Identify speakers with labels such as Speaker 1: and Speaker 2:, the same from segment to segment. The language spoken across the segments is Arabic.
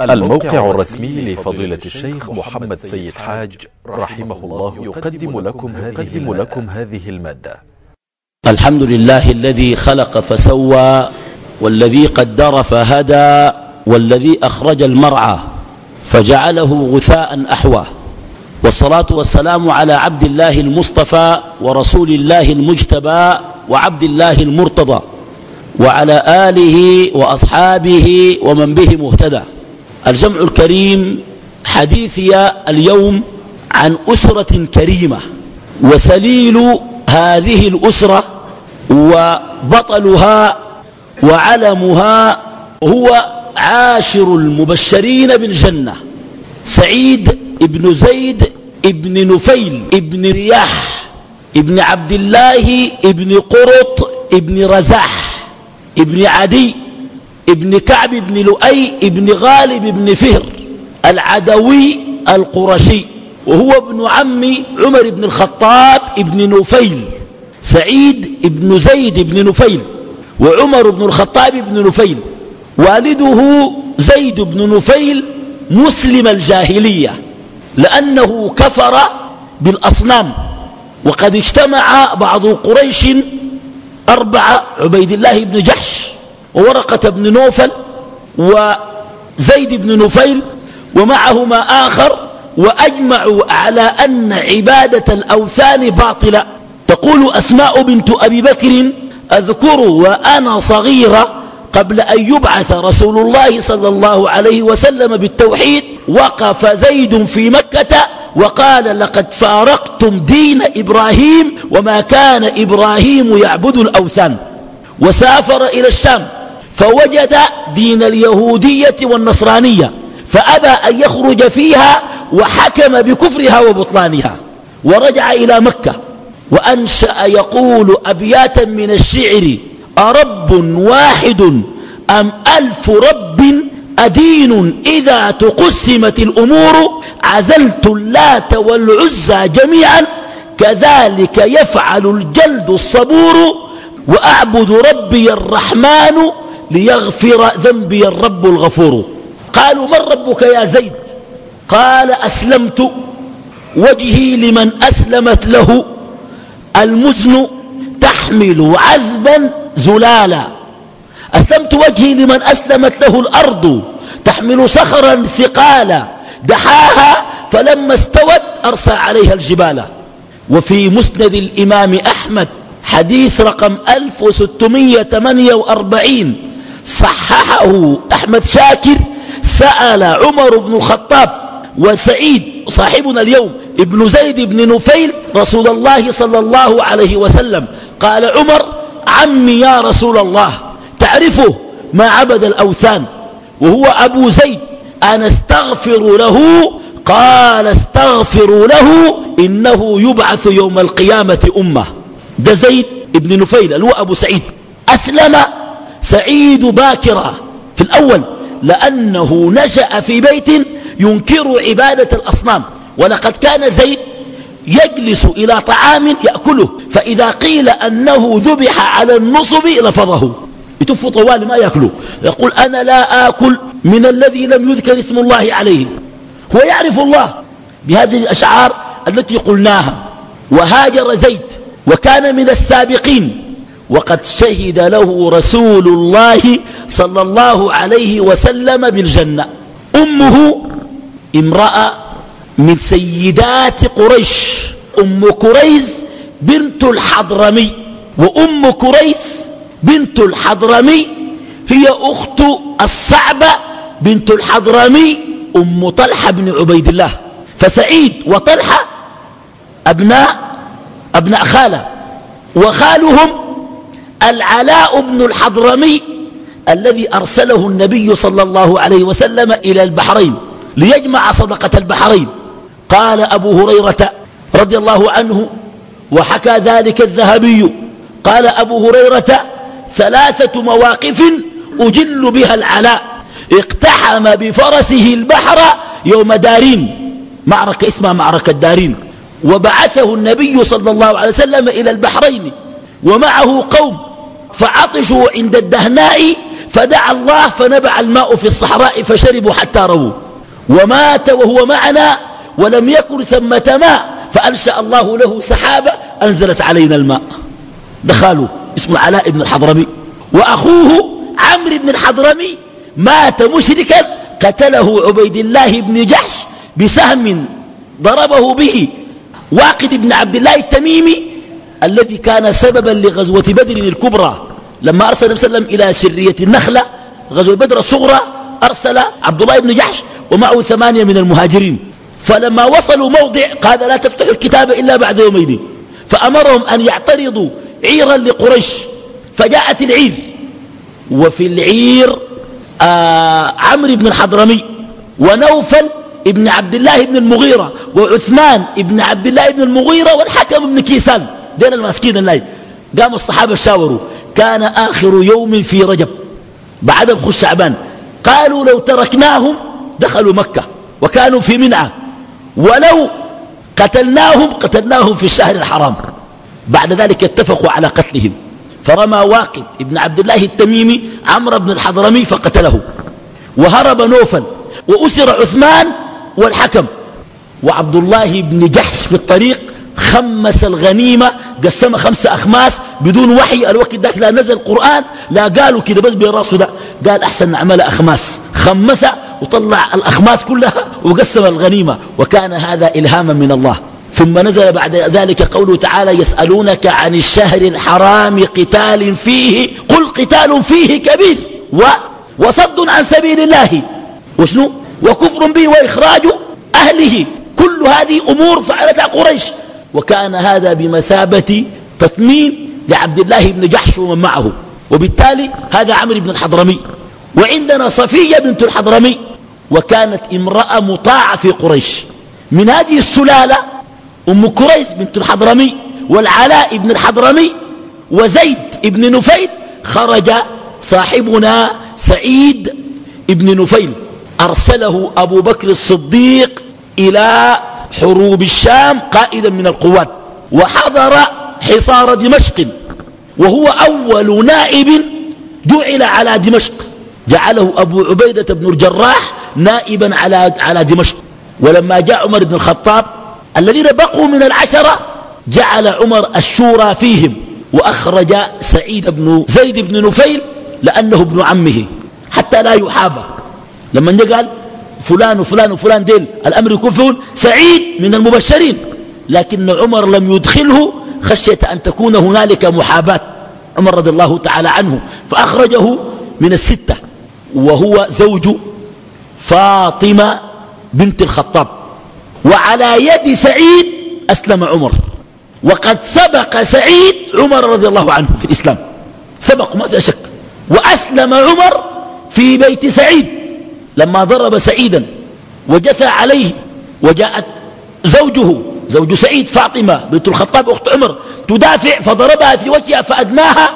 Speaker 1: الموقع الرسمي لفضيلة الشيخ محمد سيد حاج رحمه الله يقدم لكم هذه, لكم هذه المادة.
Speaker 2: الحمد لله الذي خلق فسوى والذي قدر فهدى والذي أخرج المرعى فجعله غثاء أحوى. والصلاة والسلام على عبد الله المصطفى ورسول الله المجتبى وعبد الله المرتضى وعلى آله وأصحابه ومن به مهتدى. الجمع الكريم حديثي اليوم عن أسرة كريمة وسليل هذه الأسرة وبطلها وعلمها هو عاشر المبشرين بالجنة سعيد ابن زيد ابن نفيل ابن رياح ابن عبد الله ابن قرط ابن رزاح ابن عدي ابن كعب بن لؤي ابن غالب بن فهر العدوي القرشي وهو ابن عم عمر بن الخطاب ابن نفيل سعيد ابن زيد بن نفيل وعمر بن الخطاب بن نفيل والده زيد بن نفيل مسلم الجاهلية لأنه كفر بالأصنام وقد اجتمع بعض قريش أربعة عبيد الله بن جحش وورقة بن نوفل وزيد بن نفيل ومعهما آخر وأجمعوا على أن عبادة الأوثان باطلة. تقول أسماء بنت أبي بكر أذكر وأنا صغيرة قبل أن يبعث رسول الله صلى الله عليه وسلم بالتوحيد وقف زيد في مكة وقال لقد فارقتم دين إبراهيم وما كان إبراهيم يعبد الأوثان وسافر إلى الشام. فوجد دين اليهودية والنصرانية فأبى أن يخرج فيها وحكم بكفرها وبطلانها ورجع إلى مكة وأنشأ يقول أبياتا من الشعر أرب واحد أم ألف رب أدين إذا تقسمت الأمور؟ عزلت اللات والعزى جميعا كذلك يفعل الجلد الصبور وأعبد ربي الرحمن ليغفر ذنبي الرب الغفور. قالوا من ربك يا زيد؟ قال أسلمت. وجهي لمن أسلمت له. المزن تحمل عذبا زلالا. أسلمت وجهي لمن أسلمت له الأرض تحمل صخرا ثقالا. دحاها فلما استوت أرسى عليها الجبال. وفي مسند الإمام أحمد حديث رقم 1648 صححه أحمد شاكر سأل عمر بن الخطاب وسعيد صاحبنا اليوم ابن زيد بن نفيل رسول الله صلى الله عليه وسلم قال عمر عمي يا رسول الله تعرفه ما عبد الأوثان وهو أبو زيد أنا استغفر له؟ قال استغفروا له إنه يبعث يوم القيامة أمة. ده زيد ابن نفيل هو أبو سعيد أسلم سعيد باكرا في الأول لأنه نشأ في بيت ينكر عبادة الأصنام. ولقد كان زيد يجلس إلى طعام يأكله فإذا قيل أنه ذبح على النصب لفظه. يتف طوال ما يأكله. يقول أنا لا آكل من الذي لم يذكر اسم الله عليه. هو يعرف الله بهذه الأشعار التي قلناها. وهاجر زيد وكان من السابقين. وقد شهد له رسول الله صلى الله عليه وسلم بالجنة. أمه امرأة من سيدات قريش. أم كريز بنت الحضرمي. وأم كريز بنت الحضرمي هي أخت الصعبة بنت الحضرمي أم طلحة بن عبيد الله. فسعيد وطلحة أبناء أبناء خالة. وخالهم العلاء بن الحضرمي الذي أرسله النبي صلى الله عليه وسلم إلى البحرين ليجمع صدقة البحرين. قال أبو هريرة رضي الله عنه وحكى ذلك الذهبي. قال أبو هريرة ثلاثة مواقف أجل بها العلاء. اقتحم بفرسه البحر يوم دارين. معركة اسمها معركة دارين. وبعثه النبي صلى الله عليه وسلم إلى البحرين. ومعه قوم. فعطشوا عند الدهناء فدعا الله فنبع الماء في الصحراء فشربوا حتى رووا. ومات وهو معنا ولم يكن ثمة ماء فأنشأ الله له سحابة أنزلت علينا الماء. دخلوا اسمه علاء بن الحضرمي. وأخوه عمرو بن الحضرمي مات مشركا قتله عبيد الله بن جحش بسهم ضربه به واقد بن عبد الله التميمي الذي كان سببا لغزوة بدر الكبرى. لما أرسل النبي صلى الله عليه وسلم إلى سرية النخلة غزوة بدر الصغرى أرسل عبد الله بن جحش ومعه ثمانية من المهاجرين. فلما وصلوا موضع قال لا تفتحوا الكتاب إلا بعد يومين. فأمرهم أن يعترضوا عيرا لقريش. فجاءت العير. وفي العير آه عمرو بن الحضرمي ونوفل ابن عبد الله بن المغيرة وعثمان ابن عبد الله بن المغيرة والحكم بن كيسان. دين الماسكين الله قاموا الصحابة شاوروا. كان آخر يوم في رجب بعد خش شعبان. قالوا لو تركناهم دخلوا مكة وكانوا في منعة. ولو قتلناهم قتلناهم في الشهر الحرام. بعد ذلك اتفقوا على قتلهم. فرمى واقد ابن عبد الله التميمي عمرو بن الحضرمي فقتله. وهرب نوفل وأسر عثمان والحكم. وعبد الله بن جحش في الطريق خمس الغنيمة قسم خمسة أخماس بدون وحي. الوقت ذاك لا نزل قرآن لا قالوا كده بس براسه ده. قال أحسن نعمل أخماس. خمس وطلع الأخماس كلها وقسم الغنيمة. وكان هذا إلهاما من الله. ثم نزل بعد ذلك قوله تعالى يسألونك عن الشهر الحرام قتال فيه. قل قتال فيه كبير. و وصد عن سبيل الله. وشنو؟ وكفر به وإخراج أهله. كل هذه أمور فعلتها قريش. وكان هذا بمثابة تثمين لعبد الله بن جحش ومن معه. وبالتالي هذا عمرو بن الحضرمي. وعندنا صفية بنت الحضرمي. وكانت امرأة مطاعة في قريش. من هذه السلالة أم كريس بنت الحضرمي والعلاء بن الحضرمي وزيد بن نفيل خرج صاحبنا سعيد بن نفيل. أرسله أبو بكر الصديق إلى حروب الشام قائدا من القوات وحضر حصار دمشق وهو أول نائب جعل على دمشق. جعله أبو عبيدة بن الجراح نائبا على على دمشق. ولما جاء عمر بن الخطاب الذين بقوا من العشرة جعل عمر الشورى فيهم وأخرج سعيد بن زيد بن نفيل لأنه ابن عمه حتى لا يحابى لما قال فلان وفلان وفلان ديل. الأمر يكون سعيد من المبشرين. لكن عمر لم يدخله خشية أن تكون هنالك محاباة. عمر رضي الله تعالى عنه. فأخرجه من الستة. وهو زوج فاطمة بنت الخطاب. وعلى يد سعيد أسلم عمر. وقد سبق سعيد عمر رضي الله عنه في الإسلام. سبق ما في شك. وأسلم عمر في بيت سعيد. لما ضرب سعيدا وجثى عليه وجاءت زوجه زوج سعيد فاطمة بنت الخطاب أخت عمر تدافع فضربها في وجهها فأدماها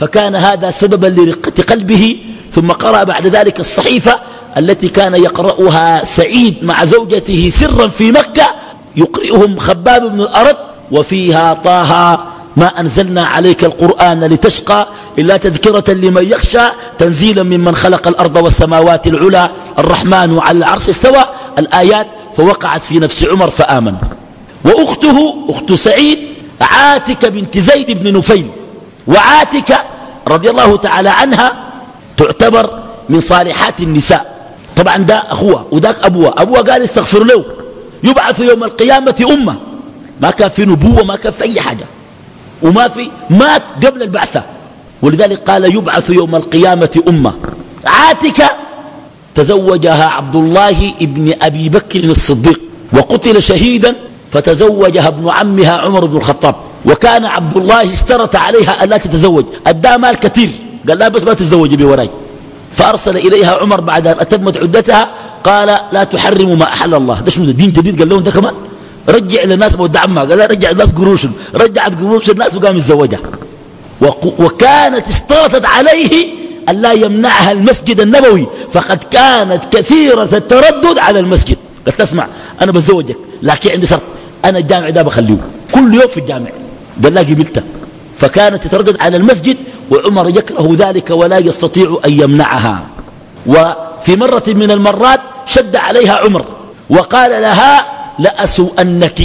Speaker 2: فكان هذا سببا لرقة قلبه ثم قرأ بعد ذلك الصحيفة التي كان يقرأها سعيد مع زوجته سرا في مكة يقرئهم خباب بن الأرض وفيها طه ما أنزلنا عليك القرآن لتشقى إلا تذكرة لمن يخشى تنزيلا ممن خلق الأرض والسماوات العلى الرحمن على العرش استوى. الآيات فوقعت في نفس عمر فآمن. وأخته أخت سعيد عاتك بنت زيد بن نفيل وعاتك رضي الله تعالى عنها تعتبر من صالحات النساء. طبعا ده أخوها وذاك أبوها. أبوها قال استغفر له يبعث يوم القيامة أمة. ما كان في نبوة ما كان في أي حاجة. وما في مات قبل البعثة. ولذلك قال يبعث يوم القيامة أمة. عاتكة تزوجها عبد الله ابن أبي بكر الصديق وقتل شهيدا فتزوجها ابن عمها عمر بن الخطاب. وكان عبد الله اشترط عليها ألا تتزوج. أدى مال كثير. قال لا بس ما تتزوجي بوراي فأرسل إليها عمر بعد أن أتمت عدتها قال لا تحرموا ما أحل الله. ده شنو دين جديد؟ قال لهم ده كمان؟ رجع للناس مودع عمها قال رجع الناس قروش رجعت قروش الناس وقام يتزوجها وكانت اشترطت عليه أن لا يمنعها المسجد النبوي. فقد كانت كثيرة التردد على المسجد. قلت تسمع أنا بتزوجك لكن عندي شرط. أنا الجامع ده بخليه. كل يوم في الجامع. قال لا قبلته. فكانت تتردد على المسجد وعمر يكره ذلك ولا يستطيع أن يمنعها. وفي مرة من المرات شد عليها عمر. وقال لها لأسوأنك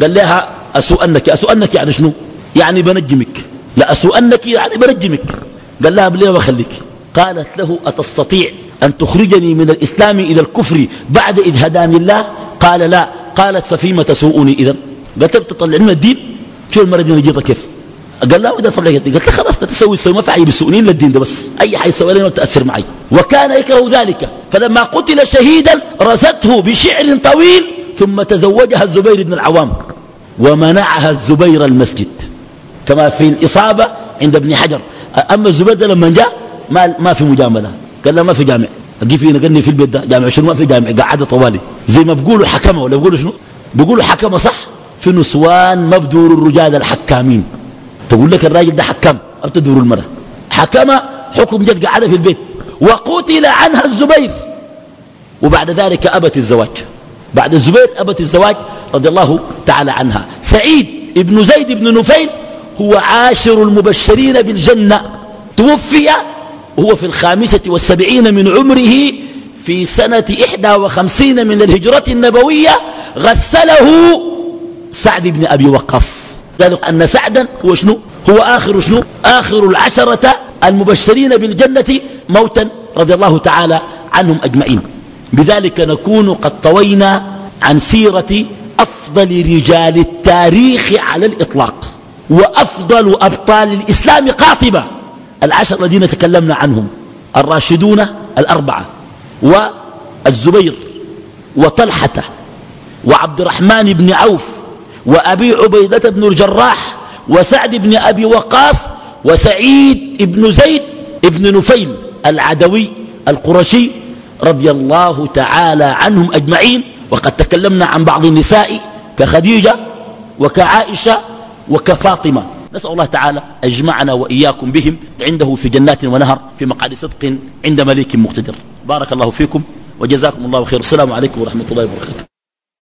Speaker 2: قال لها أسوأنك. أسوأنك يعني شنو؟ يعني بنجمك. لأسوأنك يعني بنجمك. قال لها بليه بخليك؟ قالت له أتستطيع أن تخرجني من الإسلام إلى الكفر بعد إذ هداني الله؟ قال لا. قالت ففيما تسوءني إذا قالت تطلعني من الدين؟ شو المرة دي نجيبها كيف؟ قال لا وده فرق قالت له خلاص تسوي تسوي ما في حاجة بالسؤنين للدين ده بس. أي حاجة يسوي لي ما بتأثر معي. وكان يكره ذلك. فلما قتل شهيدا رزته بشعر طويل ثم تزوجها الزبير بن العوام ومنعها الزبير المسجد. كما في الإصابة عند ابن حجر. أما الزبير ده لما جاء ما, ما في مجاملة. قال له ما في جامع. أجي في نقلني في البيت ده جامع. شنو ما في جامع؟ قاعدة طوالي. زي ما بيقولوا حكمة ولا بيقولوا شنو؟ بيقولوا حكمة صح؟ في نسوان ما بدور الرجال الحكامين. تقول لك الراجل ده حكام. أو تدور المرأة. حكمة حكم جد قاعدة في البيت. وقتل عنها الزبير. وبعد ذلك أبت الزواج. بعد الزبير أبت الزواج رضي الله تعالى عنها. سعيد ابن زيد بن نفيل هو عاشر المبشرين بالجنة. توفي وهو في الخامسة والسبعين من عمره في سنة إحدى وخمسين من الهجرة النبوية غسله سعد بن أبي وقاص. قالوا أن سعدا هو شنو؟ هو آخر شنو؟ آخر العشرة المبشرين بالجنة موتا رضي الله تعالى عنهم أجمعين. بذلك نكون قد طوينا عن سيرة أفضل رجال التاريخ على الإطلاق وأفضل أبطال الإسلام قاطبة. العشر الذين تكلمنا عنهم الراشدون الأربعة والزبير وطلحة وعبد الرحمن بن عوف وأبي عبيدة بن الجراح وسعد بن أبي وقاص وسعيد بن زيد بن نفيل العدوي القرشي رضي الله تعالى عنهم أجمعين وقد تكلمنا عن بعض النساء كخديجة وكعائشة وكفاطمة. نسأل الله تعالى أجمعنا وإياكم بهم عنده في جنات ونهر في مقعد صدق عند مليك مقتدر. بارك الله فيكم وجزاكم الله خير. السلام عليكم ورحمة الله وبركاته.